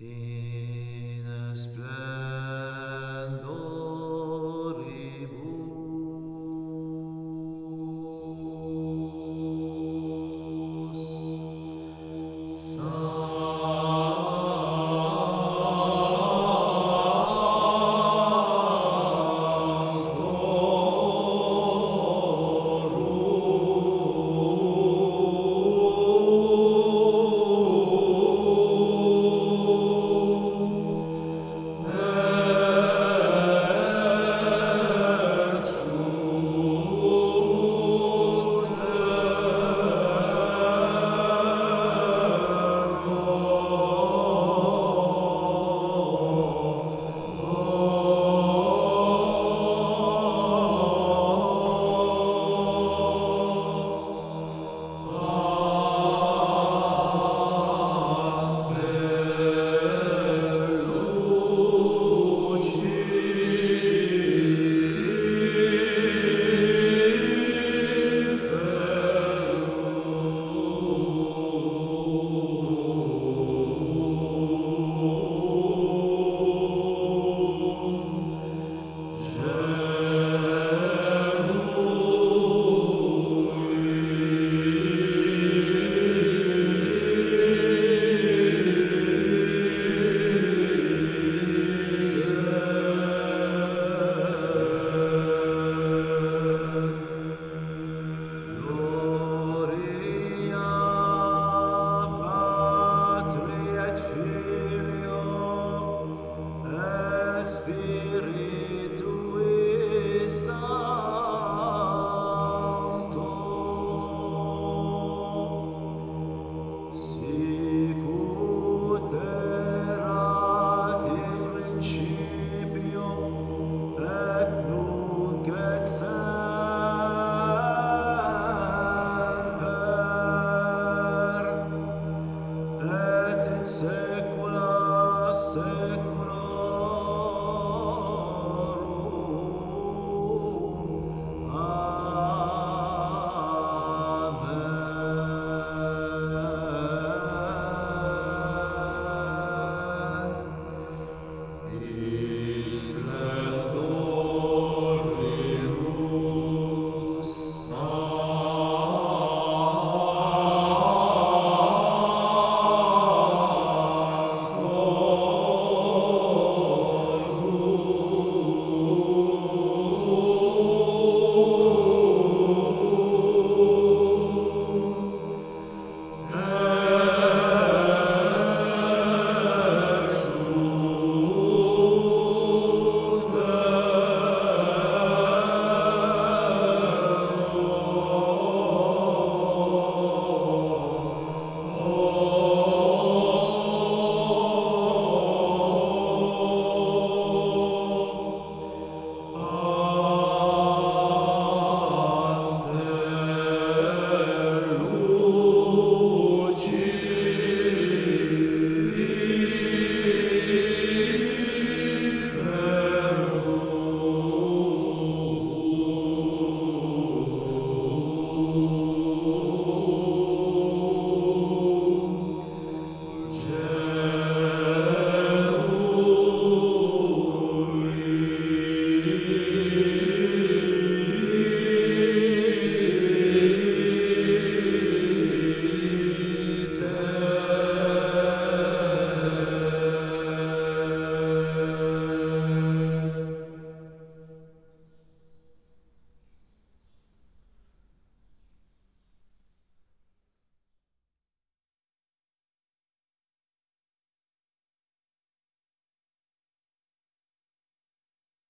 in